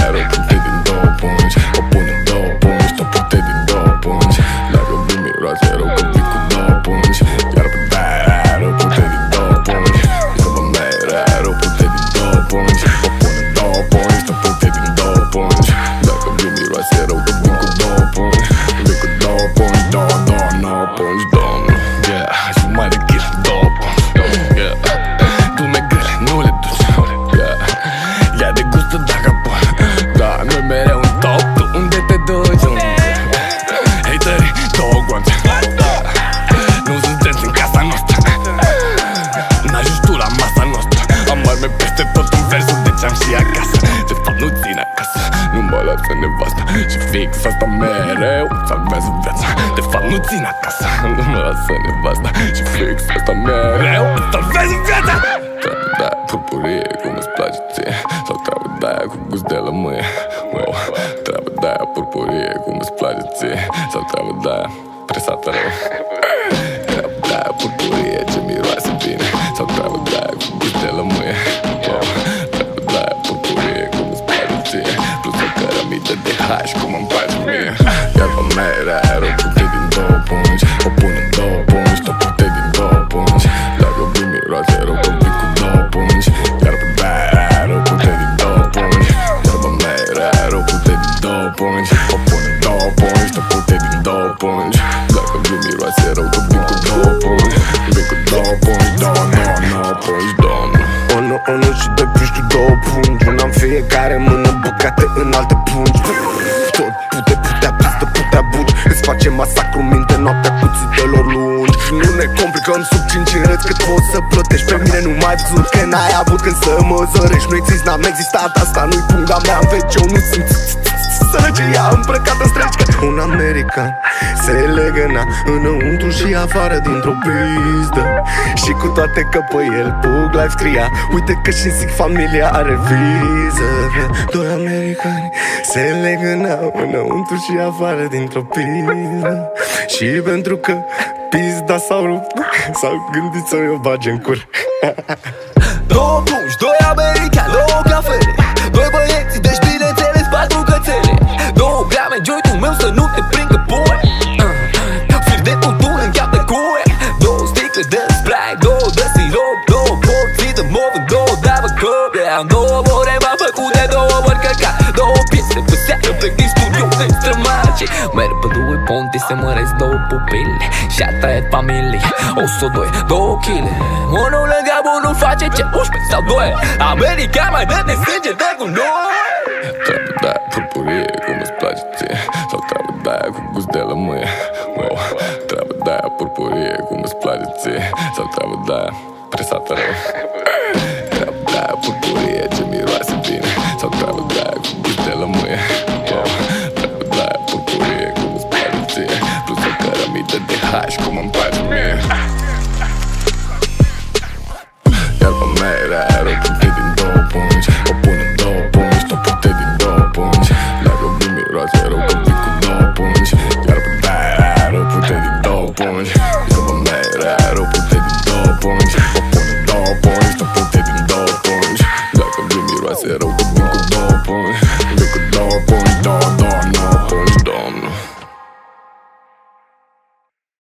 battle făceam și acasă. De fapt nu ține acasă. Nu mă lasă nevasta. Și fix asta mereu salvează viața. De fapt nu ține acasă. Nu mă lasă nevasta. Și fix asta mereu salvează viața. Da, purpurie, cum îți place ție. Sau treabă de-aia cu gust de lămâie. Wow. Treabă de-aia purpurie, cum îți place ție. Sau treabă de-aia presată rău. Treabă de-aia purpurie, ce miroase bine. Sau treabă de-aia cu gust de lămâie. Cărămidă de haș cum îmi place mie. Iarba mea era aeropute din două pungi. O pun în două pungi, tot pute din două pungi. Dacă vin miroase rău că vin cu două pungi. Iarba mea era aeropute din două pungi. Iarba mea era aeropute din două pungi. O pun în două pungi, tot pute din două pungi. Dacă vin miroase rău că vin cu două pungi. Vin cu două pungi, două, două, două pungi, două, Unu, unu și doi pungi cu două pungi. Una în fiecare mână băgate în alte masacru minte noaptea cuțitelor lungi Nu ne complicăm sub cinci răți cât poți să plătești Pe mine nu mai văzut că n-ai avut când să mă zărești. Nu exist, n-am existat, asta nu-i punga mea. În veci eu nu simt Sărăcia îmbrăcată în streci Un american se legăna Înăuntru și afară dintr-o pizdă. Și cu toate că pe el Pug Life scria Uite că și zic familia are viză. Doi americani se legănau Înăuntru și afară dintr-o pizdă. Și pentru că pizda s-au rupt S-au gândit să o bage în cur. Două pungi, doi americani, două cafele Am două ore m-am făcut de două ori căcat. Două piese pe seară, plec din studio de strămace. Merg pe două ponte să măresc două pupile. Și-a tăiat familie 102, două chile. Unul lângă unul face ce 11 sau 2 America mai dă de sânge de cu noi Treabă de aia purpurie cum îți place ție. Sau treabă de aia cu gust de lămâie. Wow. Treabă de aia purpurie cum îți place ție. Sau treabă de aia presată rău cărămidă de haș cum îmi place mie Iarba mea era aeropute din două pungi O pun în două pungi, tot pute din două pungi Dacă vin miroase rău că vin cu două pungi Iarba mea era aeropute din două pungi Iarba mea era aeropute